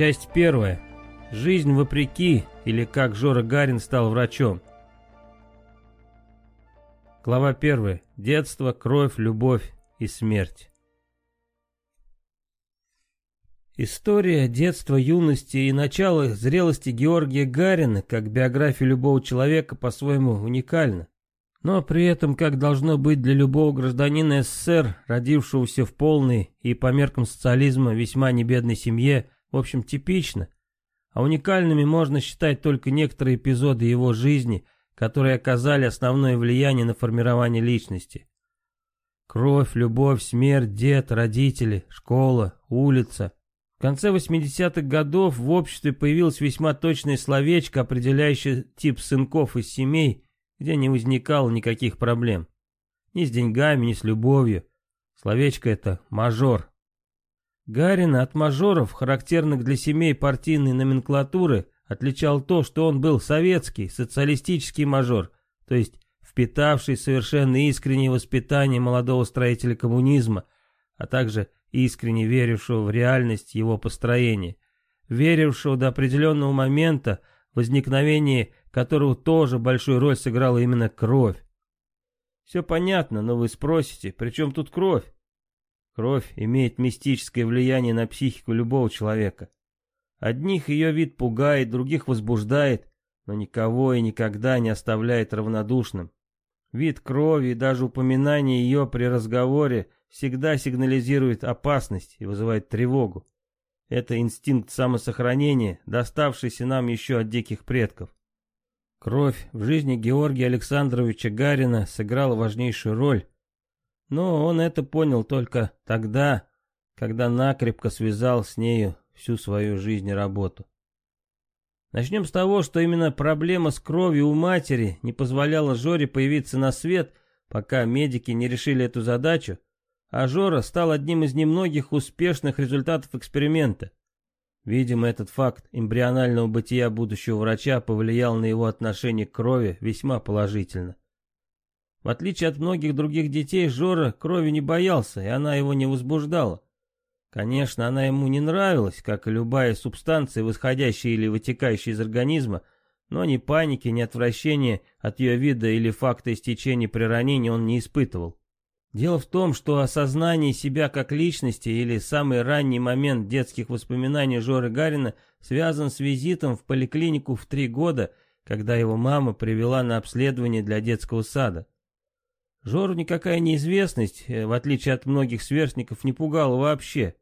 Часть первая. Жизнь вопреки, или как Жора Гарин стал врачом. Глава первая. Детство, кровь, любовь и смерть. История детства, юности и начала зрелости Георгия Гарина, как биография любого человека, по-своему уникальна. Но при этом, как должно быть для любого гражданина СССР, родившегося в полной и по меркам социализма весьма небедной семье, в общем, типично. А уникальными можно считать только некоторые эпизоды его жизни, которые оказали основное влияние на формирование личности. Кровь, любовь, смерть, дед, родители, школа, улица. В конце 80-х годов в обществе появилось весьма точное словечко, определяющее тип сынков из семей, где не возникало никаких проблем. Ни с деньгами, ни с любовью. Словечко это «мажор». Гарина от мажоров, характерных для семей партийной номенклатуры, отличал то, что он был советский, социалистический мажор, то есть впитавший совершенно искреннее воспитание молодого строителя коммунизма, а также искренне верившего в реальность его построения, верившего до определенного момента, возникновения которого тоже большую роль сыграла именно кровь. Все понятно, но вы спросите, при чем тут кровь? Кровь имеет мистическое влияние на психику любого человека. Одних ее вид пугает, других возбуждает, но никого и никогда не оставляет равнодушным. Вид крови и даже упоминание ее при разговоре всегда сигнализирует опасность и вызывает тревогу. Это инстинкт самосохранения, доставшийся нам еще от диких предков. Кровь в жизни Георгия Александровича Гарина сыграла важнейшую роль, но он это понял только тогда, когда накрепко связал с нею всю свою жизнь и работу. Начнем с того, что именно проблема с кровью у матери не позволяла Жоре появиться на свет, пока медики не решили эту задачу, а Жора стал одним из немногих успешных результатов эксперимента. Видимо, этот факт эмбрионального бытия будущего врача повлиял на его отношение к крови весьма положительно. В отличие от многих других детей, Жора крови не боялся, и она его не возбуждала. Конечно, она ему не нравилась, как и любая субстанция, восходящая или вытекающая из организма, но ни паники, ни отвращения от ее вида или факта истечения при ранении он не испытывал. Дело в том, что осознание себя как личности или самый ранний момент детских воспоминаний Жоры Гарина связан с визитом в поликлинику в три года, когда его мама привела на обследование для детского сада. Жору никакая неизвестность, э, в отличие от многих сверстников, не пугала вообще.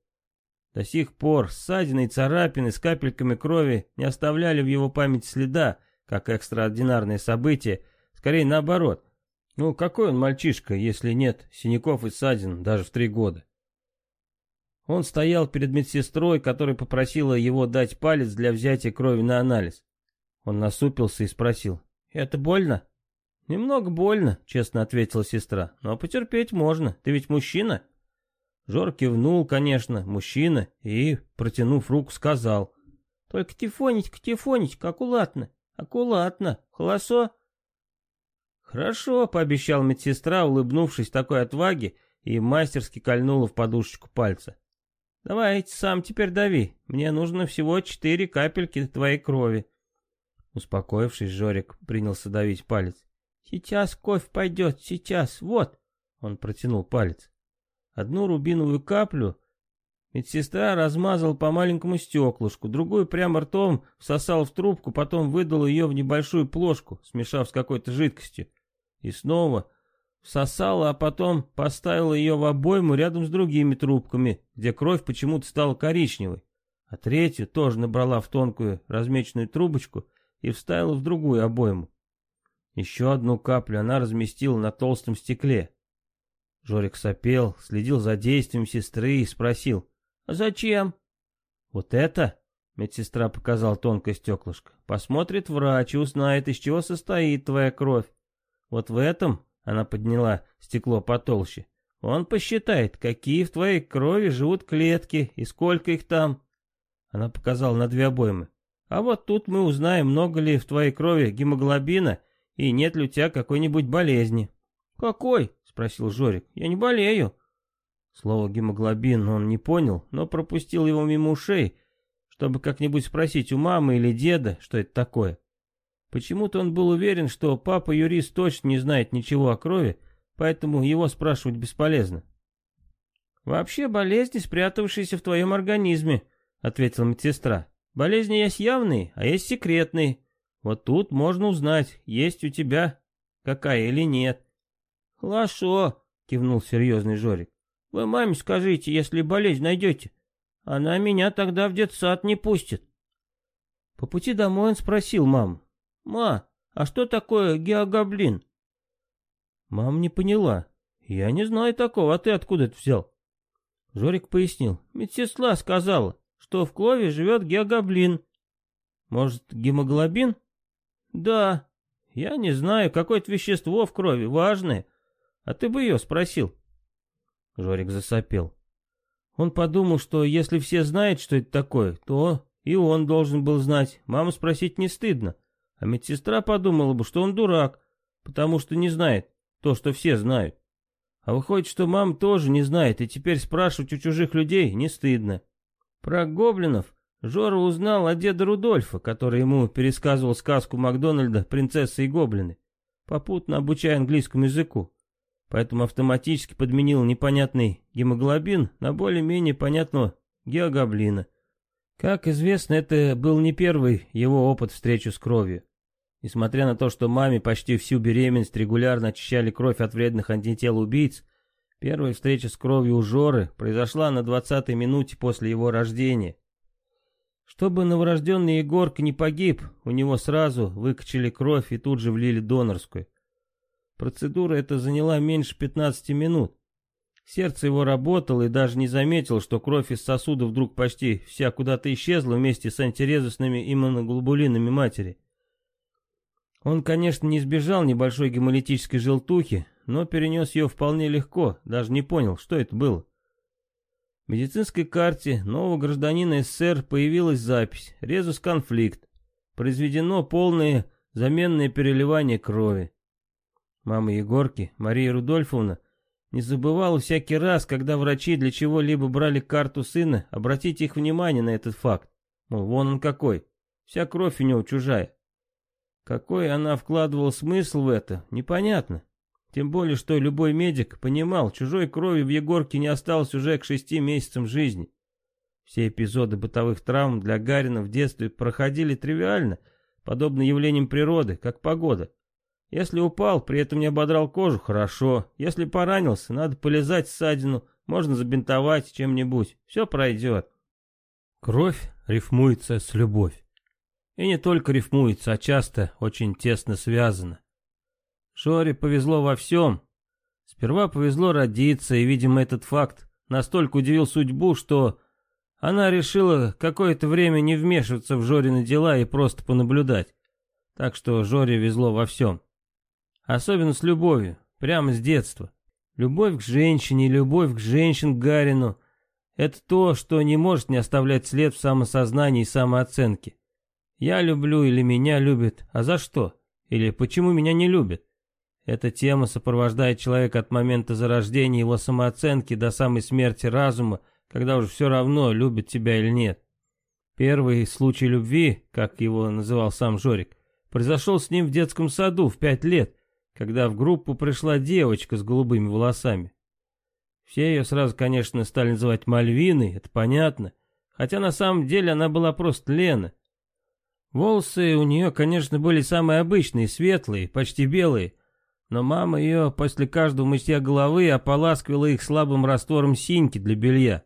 До сих пор ссадины и царапины с капельками крови не оставляли в его памяти следа, как экстраординарное событие, скорее наоборот. Ну, какой он мальчишка, если нет синяков и ссадин даже в три года? Он стоял перед медсестрой, которая попросила его дать палец для взятия крови на анализ. Он насупился и спросил, «Это больно?» «Немного больно», — честно ответила сестра. «Но потерпеть можно. Ты ведь мужчина?» Жор кивнул, конечно, мужчина, и, протянув руку, сказал. «Только тифонить, тифонить, аккуратно, аккуратно, холосо». «Хорошо», — пообещал медсестра, улыбнувшись такой отваге, и мастерски кольнула в подушечку пальца. «Давай, сам теперь дави. Мне нужно всего четыре капельки твоей крови». Успокоившись, Жорик принялся давить палец. «Сейчас кофе пойдет, сейчас, вот!» Он протянул палец. Одну рубиновую каплю медсестра размазал по маленькому стеклышку, другую прямо ртом всосал в трубку, потом выдал ее в небольшую плошку, смешав с какой-то жидкостью. И снова всосала, а потом поставила ее в обойму рядом с другими трубками, где кровь почему-то стала коричневой. А третью тоже набрала в тонкую размеченную трубочку и вставила в другую обойму. Еще одну каплю она разместила на толстом стекле. Жорик сопел, следил за действием сестры и спросил, «А зачем?» «Вот это?» — медсестра показал тонкое стеклышко. «Посмотрит врач и узнает, из чего состоит твоя кровь. Вот в этом...» — она подняла стекло потолще. «Он посчитает, какие в твоей крови живут клетки и сколько их там». Она показала на две обоймы. «А вот тут мы узнаем, много ли в твоей крови гемоглобина и нет ли у тебя какой-нибудь болезни?» «Какой?» — спросил Жорик. «Я не болею». Слово «гемоглобин» он не понял, но пропустил его мимо ушей, чтобы как-нибудь спросить у мамы или деда, что это такое. Почему-то он был уверен, что папа-юрист точно не знает ничего о крови, поэтому его спрашивать бесполезно. «Вообще болезни, спрятавшиеся в твоем организме», — ответила медсестра. «Болезни есть явные, а есть секретные. Вот тут можно узнать, есть у тебя какая или нет». «Хорошо», — кивнул серьезный Жорик. «Вы маме скажите, если болезнь найдете. Она меня тогда в детсад не пустит». По пути домой он спросил маму. «Ма, а что такое геогаблин?» Мама не поняла. «Я не знаю такого, а ты откуда это взял?» Жорик пояснил. Медсестра сказала, что в крови живет геогаблин. Может, гемоглобин? Да. Я не знаю, какое-то вещество в крови, важное. А ты бы ее спросил. Жорик засопел. Он подумал, что если все знают, что это такое, то и он должен был знать. Маму спросить не стыдно. А медсестра подумала бы, что он дурак, потому что не знает то, что все знают. А выходит, что мама тоже не знает, и теперь спрашивать у чужих людей не стыдно. Про гоблинов Жора узнал от деда Рудольфа, который ему пересказывал сказку Макдональда «Принцесса и гоблины», попутно обучая английскому языку. Поэтому автоматически подменил непонятный гемоглобин на более-менее понятного геогаблина. Как известно, это был не первый его опыт встречи с кровью. Несмотря на то, что маме почти всю беременность регулярно очищали кровь от вредных антител убийц, первая встреча с кровью у Жоры произошла на 20-й минуте после его рождения. Чтобы новорожденный Егорка не погиб, у него сразу выкачали кровь и тут же влили донорскую. Процедура эта заняла меньше 15 минут. Сердце его работало и даже не заметил, что кровь из сосуда вдруг почти вся куда-то исчезла вместе с антирезусными иммуноглобулинами матери. Он, конечно, не избежал небольшой гемолитической желтухи, но перенес ее вполне легко, даже не понял, что это было. В медицинской карте нового гражданина СССР появилась запись «Резус-конфликт». Произведено полное заменное переливание крови. Мама Егорки, Мария Рудольфовна, не забывала всякий раз, когда врачи для чего-либо брали карту сына, обратить их внимание на этот факт. Мол, вон он какой, вся кровь у него чужая. Какой она вкладывала смысл в это, непонятно. Тем более, что любой медик понимал, чужой крови в Егорке не осталось уже к шести месяцам жизни. Все эпизоды бытовых травм для Гарина в детстве проходили тривиально, подобно явлениям природы, как погода. Если упал, при этом не ободрал кожу, хорошо. Если поранился, надо полезать ссадину, можно забинтовать чем-нибудь. Все пройдет. Кровь рифмуется с любовь. И не только рифмуется, а часто очень тесно связано. Шоре повезло во всем. Сперва повезло родиться, и, видимо, этот факт настолько удивил судьбу, что она решила какое-то время не вмешиваться в Жорины дела и просто понаблюдать. Так что Жоре везло во всем. Особенно с любовью, прямо с детства. Любовь к женщине, любовь к женщин Гарину — это то, что не может не оставлять след в самосознании и самооценке. Я люблю или меня любят, а за что? Или почему меня не любят? Эта тема сопровождает человека от момента зарождения его самооценки до самой смерти разума, когда уже все равно, любит тебя или нет. Первый случай любви, как его называл сам Жорик, произошел с ним в детском саду в пять лет, когда в группу пришла девочка с голубыми волосами. Все ее сразу, конечно, стали называть Мальвиной, это понятно, хотя на самом деле она была просто Лена, Волосы у нее, конечно, были самые обычные, светлые, почти белые, но мама ее после каждого мытья головы ополаскивала их слабым раствором синьки для белья.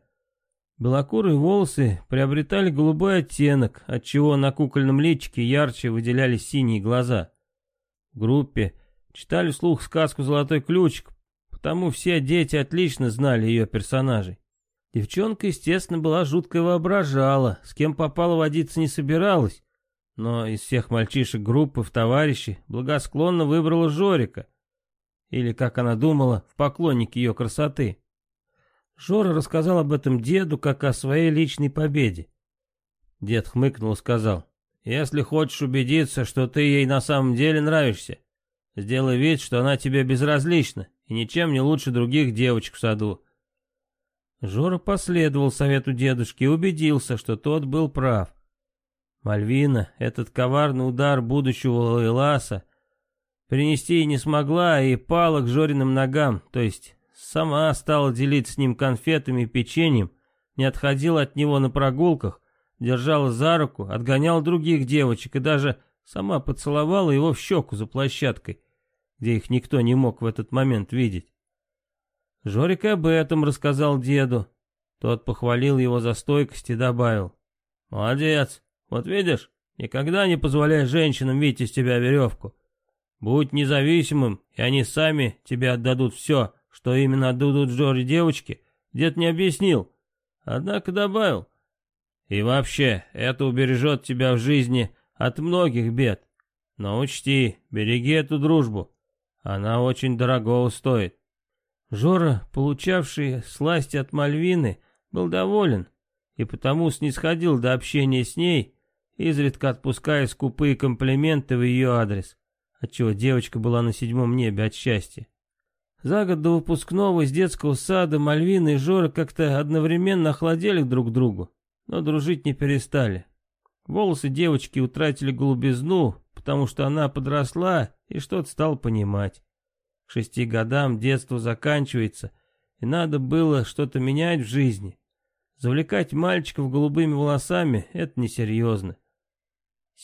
Белокурые волосы приобретали голубой оттенок, отчего на кукольном личике ярче выделялись синие глаза. В группе читали вслух сказку «Золотой ключик», потому все дети отлично знали ее персонажей. Девчонка, естественно, была жутко воображала, с кем попало водиться не собиралась, но из всех мальчишек группы в товарищи благосклонно выбрала Жорика, или, как она думала, в поклоннике ее красоты. Жора рассказал об этом деду, как о своей личной победе. Дед хмыкнул и сказал, «Если хочешь убедиться, что ты ей на самом деле нравишься, сделай вид, что она тебе безразлична и ничем не лучше других девочек в саду. Жора последовал совету дедушки и убедился, что тот был прав. Мальвина этот коварный удар будущего Лайласа принести не смогла, и пала к Жориным ногам, то есть сама стала делиться с ним конфетами и печеньем, не отходила от него на прогулках, держала за руку, отгоняла других девочек и даже сама поцеловала его в щеку за площадкой, где их никто не мог в этот момент видеть. Жорик об этом рассказал деду. Тот похвалил его за стойкость и добавил. «Молодец, вот видишь, никогда не позволяй женщинам видеть из тебя веревку. Будь независимым, и они сами тебе отдадут все, что именно отдадут Жоре девочке, дед не объяснил. Однако добавил. И вообще, это убережет тебя в жизни от многих бед. Но учти, береги эту дружбу. Она очень дорогого стоит. Жора, получавший сласти от Мальвины, был доволен и потому снисходил до общения с ней, изредка отпуская скупые комплименты в ее адрес, отчего девочка была на седьмом небе от счастья. За год до выпускного из детского сада Мальвина и Жора как-то одновременно охладели друг к другу, но дружить не перестали. Волосы девочки утратили голубизну, потому что она подросла и что-то стала понимать. К шести годам детство заканчивается, и надо было что-то менять в жизни. Завлекать мальчиков голубыми волосами — это несерьезно.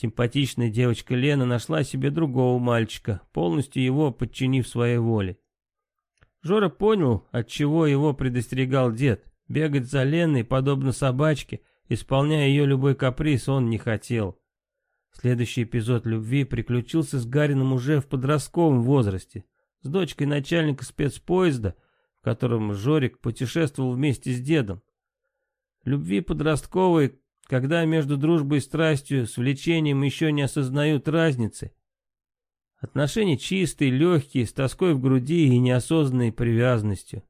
Симпатичная девочка Лена нашла себе другого мальчика, полностью его подчинив своей воле. Жора понял, от чего его предостерегал дед. Бегать за Леной, подобно собачке, исполняя ее любой каприз, он не хотел. Следующий эпизод любви приключился с Гарином уже в подростковом возрасте с дочкой начальника спецпоезда, в котором Жорик путешествовал вместе с дедом. Любви подростковой, когда между дружбой и страстью с влечением еще не осознают разницы. Отношения чистые, легкие, с тоской в груди и неосознанной привязанностью.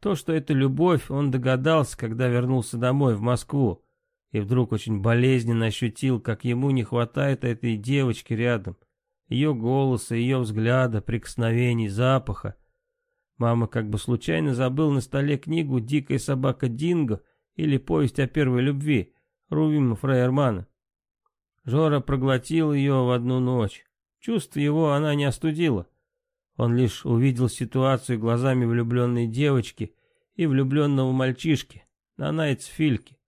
То, что это любовь, он догадался, когда вернулся домой, в Москву, и вдруг очень болезненно ощутил, как ему не хватает этой девочки рядом — ее голоса, ее взгляда, прикосновений, запаха. Мама как бы случайно забыла на столе книгу «Дикая собака Динго» или «Повесть о первой любви» Рувима Фрейермана. Жора проглотил ее в одну ночь. Чувство его она не остудила. Он лишь увидел ситуацию глазами влюбленной девочки и влюбленного мальчишки, Нанайц Фильки.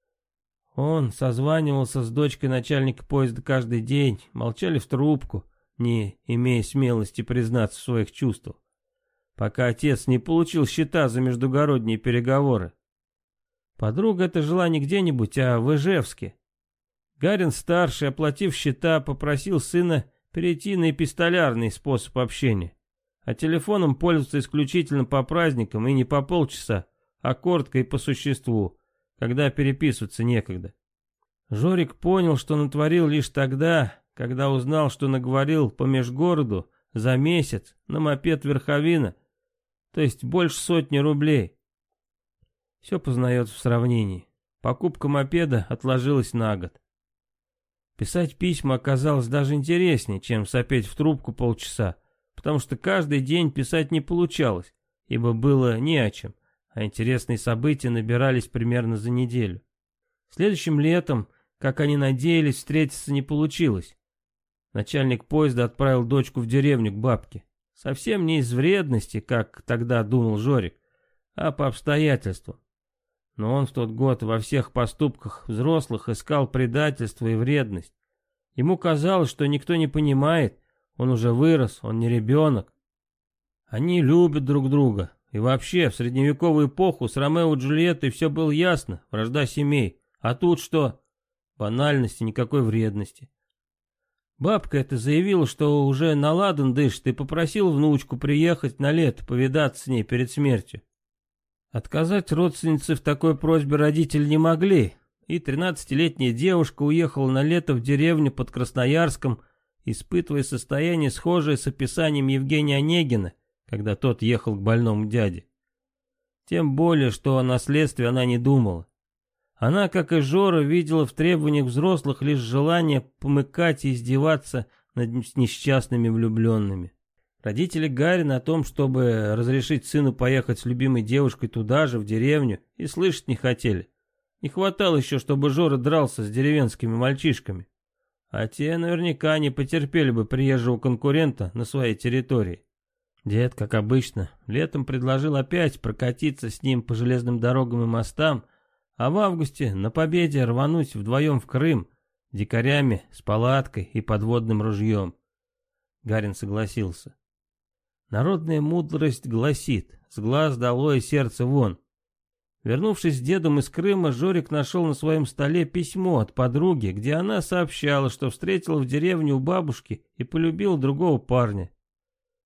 Он созванивался с дочкой начальника поезда каждый день, молчали в трубку не имея смелости признаться в своих чувствах, пока отец не получил счета за междугородние переговоры. Подруга это жила не где-нибудь, а в Ижевске. Гарин-старший, оплатив счета, попросил сына перейти на эпистолярный способ общения, а телефоном пользоваться исключительно по праздникам и не по полчаса, а коротко и по существу, когда переписываться некогда. Жорик понял, что натворил лишь тогда, когда узнал, что наговорил по межгороду за месяц на мопед Верховина, то есть больше сотни рублей. Все познается в сравнении. Покупка мопеда отложилась на год. Писать письма оказалось даже интереснее, чем сопеть в трубку полчаса, потому что каждый день писать не получалось, ибо было не о чем, а интересные события набирались примерно за неделю. Следующим летом, как они надеялись, встретиться не получилось. Начальник поезда отправил дочку в деревню к бабке. Совсем не из вредности, как тогда думал Жорик, а по обстоятельствам. Но он в тот год во всех поступках взрослых искал предательство и вредность. Ему казалось, что никто не понимает, он уже вырос, он не ребенок. Они любят друг друга. И вообще, в средневековую эпоху с Ромео и Джульеттой все было ясно, вражда семей. А тут что? Банальности, никакой вредности. Бабка эта заявила, что уже на ладан дышит, и попросила внучку приехать на лето повидаться с ней перед смертью. Отказать родственнице в такой просьбе родители не могли, и тринадцатилетняя девушка уехала на лето в деревню под Красноярском, испытывая состояние, схожее с описанием Евгения Онегина, когда тот ехал к больному дяде. Тем более, что о наследстве она не думала. Она, как и Жора, видела в требованиях взрослых лишь желание помыкать и издеваться над несчастными влюбленными. Родители Гарина о том, чтобы разрешить сыну поехать с любимой девушкой туда же, в деревню, и слышать не хотели. Не хватало еще, чтобы Жора дрался с деревенскими мальчишками. А те наверняка не потерпели бы приезжего конкурента на своей территории. Дед, как обычно, летом предложил опять прокатиться с ним по железным дорогам и мостам, а в августе на победе рвануть вдвоем в Крым, дикарями, с палаткой и подводным ружьем. Гарин согласился. Народная мудрость гласит, с глаз долой сердце вон. Вернувшись с дедом из Крыма, Жорик нашел на своем столе письмо от подруги, где она сообщала, что встретила в деревне у бабушки и полюбила другого парня.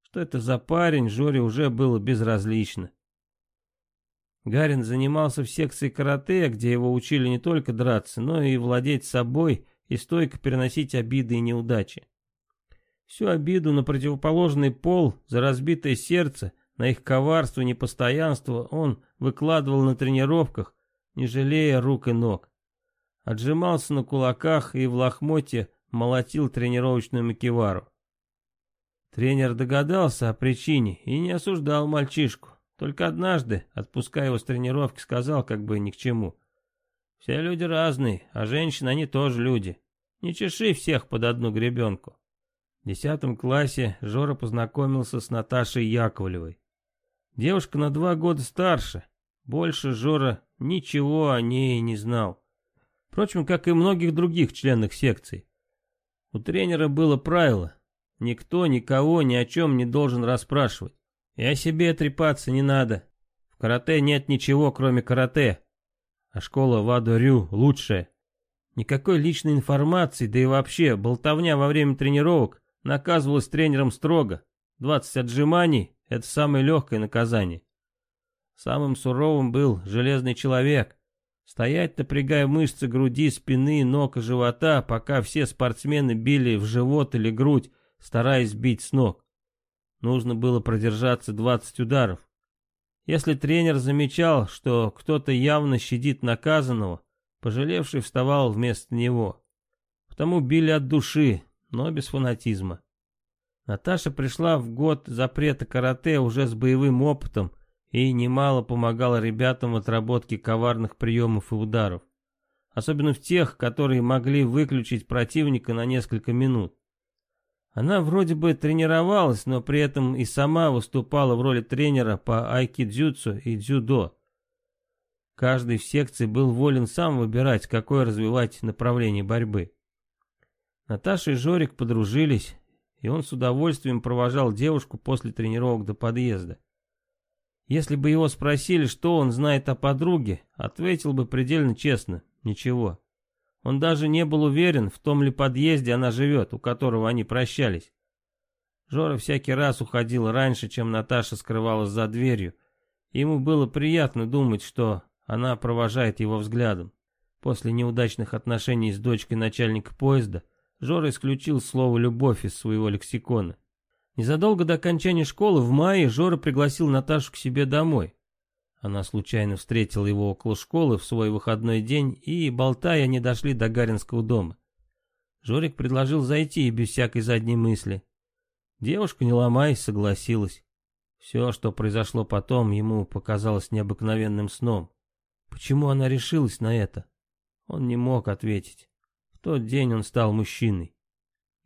Что это за парень, Жоре уже было безразлично. Гарин занимался в секции карате, где его учили не только драться, но и владеть собой и стойко переносить обиды и неудачи. Всю обиду на противоположный пол, за разбитое сердце, на их коварство и непостоянство он выкладывал на тренировках, не жалея рук и ног. Отжимался на кулаках и в лохмотье молотил тренировочную макевару. Тренер догадался о причине и не осуждал мальчишку. Только однажды, отпуская его с тренировки, сказал как бы ни к чему. «Все люди разные, а женщины они тоже люди. Не чеши всех под одну гребенку». В десятом классе Жора познакомился с Наташей Яковлевой. Девушка на два года старше. Больше Жора ничего о ней не знал. Впрочем, как и многих других членов секции. У тренера было правило. Никто никого ни о чем не должен расспрашивать. И о себе трепаться не надо. В карате нет ничего, кроме карате. А школа Вадо-Рю лучшая. Никакой личной информации, да и вообще, болтовня во время тренировок наказывалось тренером строго. 20 отжиманий – это самое легкое наказание. Самым суровым был железный человек. Стоять, напрягая мышцы груди, спины, ног и живота, пока все спортсмены били в живот или грудь, стараясь сбить с ног. Нужно было продержаться 20 ударов. Если тренер замечал, что кто-то явно щадит наказанного, пожалевший вставал вместо него. Потому били от души, но без фанатизма. Наташа пришла в год запрета карате уже с боевым опытом и немало помогала ребятам в отработке коварных приемов и ударов. Особенно в тех, которые могли выключить противника на несколько минут. Она вроде бы тренировалась, но при этом и сама выступала в роли тренера по айкидзюцу и дзюдо. Каждый в секции был волен сам выбирать, какое развивать направление борьбы. Наташа и Жорик подружились, и он с удовольствием провожал девушку после тренировок до подъезда. Если бы его спросили, что он знает о подруге, ответил бы предельно честно – ничего. Он даже не был уверен, в том ли подъезде она живет, у которого они прощались. Жора всякий раз уходил раньше, чем Наташа скрывалась за дверью. ему было приятно думать, что она провожает его взглядом. После неудачных отношений с дочкой начальника поезда – Жора исключил слово «любовь» из своего лексикона. Незадолго до окончания школы в мае Жора пригласил Наташу к себе домой. Она случайно встретила его около школы в свой выходной день, и, болтая, они дошли до Гаринского дома. Жорик предложил зайти без всякой задней мысли. Девушка, не ломаясь, согласилась. Все, что произошло потом, ему показалось необыкновенным сном. Почему она решилась на это? Он не мог ответить тот день он стал мужчиной.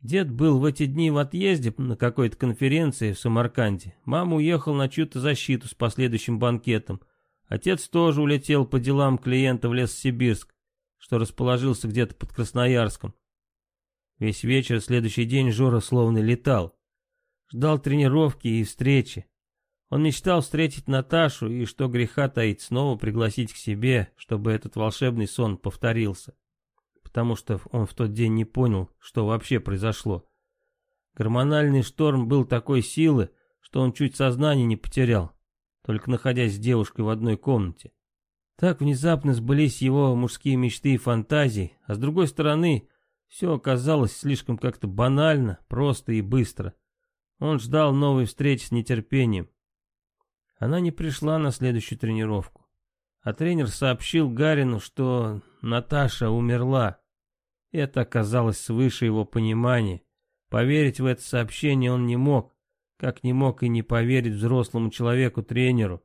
Дед был в эти дни в отъезде на какой-то конференции в Самарканде. Мама уехал на чью-то защиту с последующим банкетом. Отец тоже улетел по делам клиента в Лес-Сибирск, что расположился где-то под Красноярском. Весь вечер следующий день Жора словно летал. Ждал тренировки и встречи. Он мечтал встретить Наташу и, что греха таить, снова пригласить к себе, чтобы этот волшебный сон повторился потому что он в тот день не понял, что вообще произошло. Гормональный шторм был такой силы, что он чуть сознание не потерял, только находясь с девушкой в одной комнате. Так внезапно сбылись его мужские мечты и фантазии, а с другой стороны, все оказалось слишком как-то банально, просто и быстро. Он ждал новой встречи с нетерпением. Она не пришла на следующую тренировку. А тренер сообщил Гарину, что Наташа умерла. Это оказалось свыше его понимания. Поверить в это сообщение он не мог, как не мог и не поверить взрослому человеку-тренеру.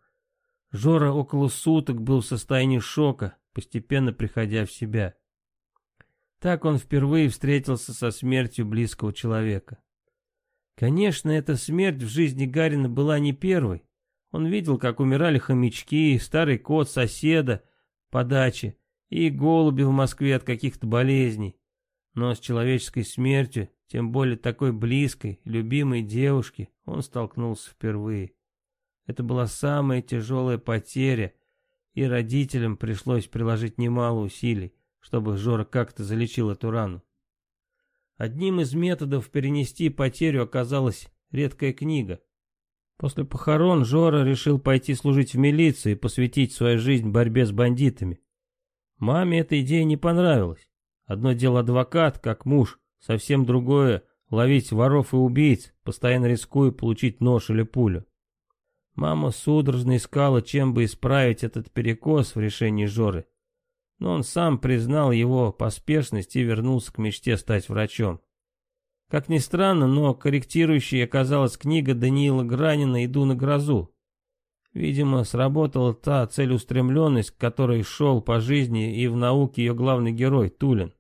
Жора около суток был в состоянии шока, постепенно приходя в себя. Так он впервые встретился со смертью близкого человека. Конечно, эта смерть в жизни Гарина была не первой. Он видел, как умирали хомячки, старый кот соседа по даче и голуби в Москве от каких-то болезней. Но с человеческой смертью, тем более такой близкой, любимой девушки, он столкнулся впервые. Это была самая тяжелая потеря, и родителям пришлось приложить немало усилий, чтобы Жора как-то залечил эту рану. Одним из методов перенести потерю оказалась редкая книга. После похорон Жора решил пойти служить в милицию и посвятить свою жизнь борьбе с бандитами. Маме эта идея не понравилась. Одно дело адвокат, как муж, совсем другое — ловить воров и убийц, постоянно рискуя получить нож или пулю. Мама судорожно искала, чем бы исправить этот перекос в решении Жоры. Но он сам признал его поспешность и вернулся к мечте стать врачом. Как ни странно, но корректирующей оказалась книга Даниила Гранина «Иду на грозу». Видимо, сработала та целеустремленность, к которой шел по жизни и в науке ее главный герой Тулин.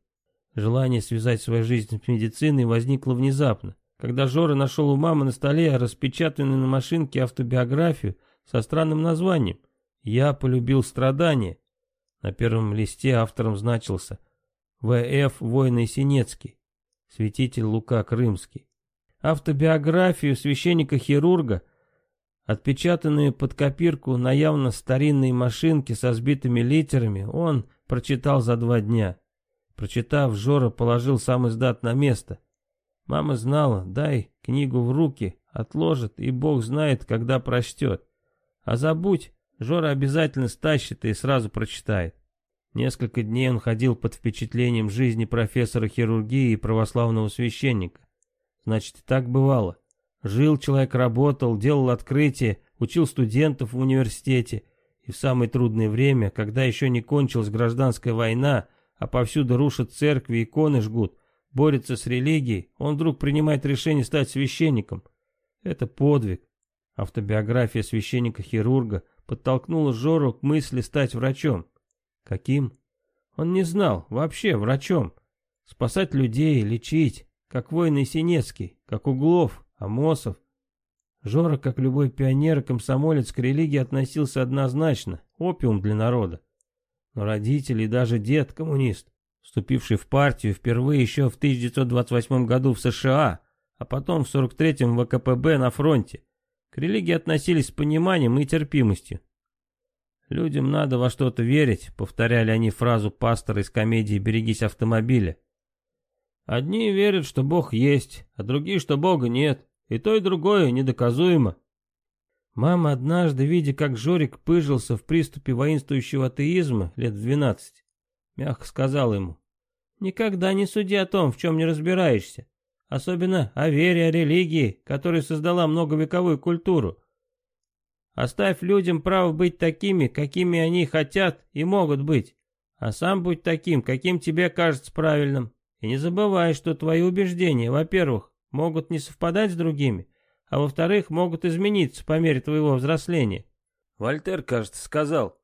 Желание связать свою жизнь с медициной возникло внезапно, когда Жора нашел у мамы на столе распечатанную на машинке автобиографию со странным названием «Я полюбил страдания». На первом листе автором значился В.Ф. Войный Синецкий, святитель Лука Крымский. Автобиографию священника-хирурга – Отпечатанные под копирку на явно старинной машинке со сбитыми литерами, он прочитал за два дня. Прочитав, Жора положил сам издат на место. Мама знала, дай книгу в руки, отложит, и бог знает, когда прочтет. А забудь, Жора обязательно стащит и сразу прочитает. Несколько дней он ходил под впечатлением жизни профессора хирургии и православного священника. Значит, и так бывало. Жил человек, работал, делал открытия, учил студентов в университете. И в самое трудное время, когда еще не кончилась гражданская война, а повсюду рушат церкви, иконы жгут, борется с религией, он вдруг принимает решение стать священником. Это подвиг. Автобиография священника-хирурга подтолкнула Жору к мысли стать врачом. Каким? Он не знал, вообще врачом. Спасать людей, лечить, как воин Синецкий, как Углов, Амосов. Жора, как любой пионер и комсомолец, к религии относился однозначно, опиум для народа. Но родители и даже дед коммунист, вступивший в партию впервые еще в 1928 году в США, а потом в 43-м ВКПБ на фронте, к религии относились с пониманием и терпимостью. «Людям надо во что-то верить», — повторяли они фразу пастора из комедии «Берегись автомобиля». Одни верят, что Бог есть, а другие, что Бога нет. И то, и другое недоказуемо. Мама однажды, видя, как Жорик пыжился в приступе воинствующего атеизма лет двенадцать, мягко сказала ему, «Никогда не суди о том, в чем не разбираешься, особенно о вере, о религии, которая создала многовековую культуру. Оставь людям право быть такими, какими они хотят и могут быть, а сам будь таким, каким тебе кажется правильным. И не забывай, что твои убеждения, во-первых, могут не совпадать с другими, а во-вторых, могут измениться по мере твоего взросления. Вольтер, кажется, сказал,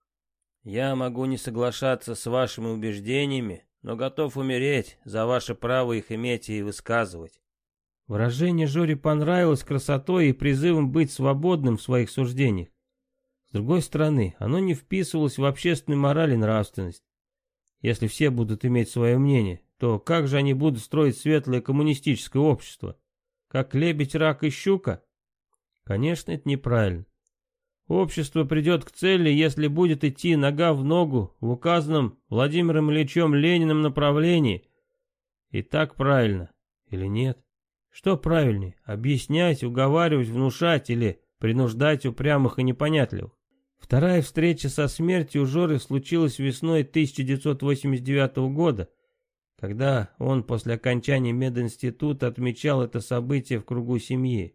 «Я могу не соглашаться с вашими убеждениями, но готов умереть за ваше право их иметь и высказывать». Выражение Жоре понравилось красотой и призывом быть свободным в своих суждениях. С другой стороны, оно не вписывалось в общественную мораль и нравственность. Если все будут иметь свое мнение, то как же они будут строить светлое коммунистическое общество? Как лебедь, рак и щука? Конечно, это неправильно. Общество придет к цели, если будет идти нога в ногу в указанном Владимиром Ильичем Лениным направлении. И так правильно. Или нет? Что правильнее? Объяснять, уговаривать, внушать или принуждать упрямых и непонятливых? Вторая встреча со смертью Жоры случилась весной 1989 года, когда он после окончания мединститута отмечал это событие в кругу семьи.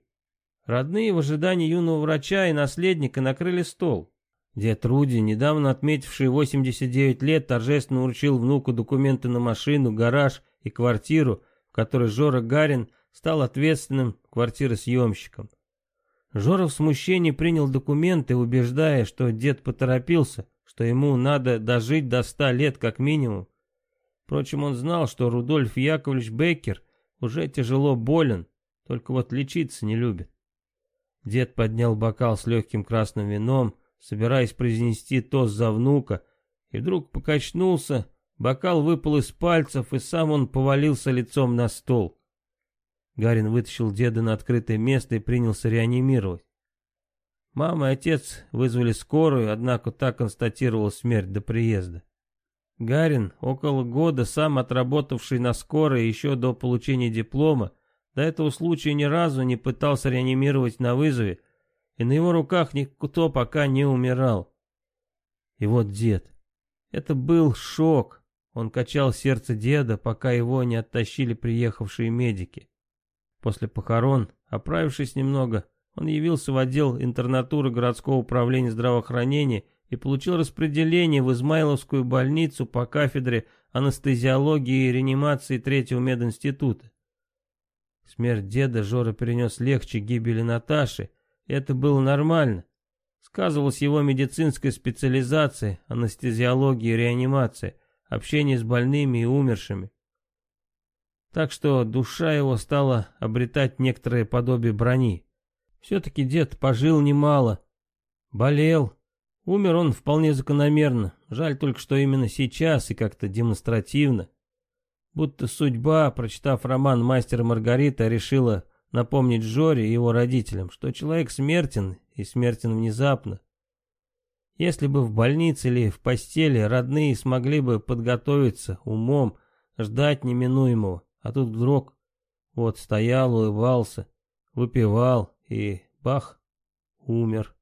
Родные в ожидании юного врача и наследника накрыли стол. Дед Руди, недавно отметивший 89 лет, торжественно уручил внуку документы на машину, гараж и квартиру, в которой Жора Гарин стал ответственным квартиросъемщиком. Жора в смущении принял документы, убеждая, что дед поторопился, что ему надо дожить до ста лет как минимум. Впрочем, он знал, что Рудольф Яковлевич Беккер уже тяжело болен, только вот лечиться не любит. Дед поднял бокал с легким красным вином, собираясь произнести тост за внука, и вдруг покачнулся, бокал выпал из пальцев, и сам он повалился лицом на стол. Гарин вытащил деда на открытое место и принялся реанимировать. Мама и отец вызвали скорую, однако так констатировал смерть до приезда. Гарин, около года сам отработавший на скорой еще до получения диплома, до этого случая ни разу не пытался реанимировать на вызове, и на его руках никто пока не умирал. И вот дед. Это был шок. Он качал сердце деда, пока его не оттащили приехавшие медики. После похорон, оправившись немного, он явился в отдел интернатуры городского управления здравоохранения и получил распределение в Измайловскую больницу по кафедре анестезиологии и реанимации третьего мединститута. Смерть деда Жора перенес легче гибели Наташи, и это было нормально. Сказывалась его медицинская специализация, анестезиология и реанимация, общение с больными и умершими. Так что душа его стала обретать некоторое подобие брони. Все-таки дед пожил немало. Болел. Умер он вполне закономерно. Жаль только, что именно сейчас и как-то демонстративно. Будто судьба, прочитав роман «Мастер Маргарита», решила напомнить Жоре и его родителям, что человек смертен и смертен внезапно. Если бы в больнице или в постели родные смогли бы подготовиться умом, ждать неминуемого, а тут вдруг вот стоял, улыбался, выпивал и бах, умер.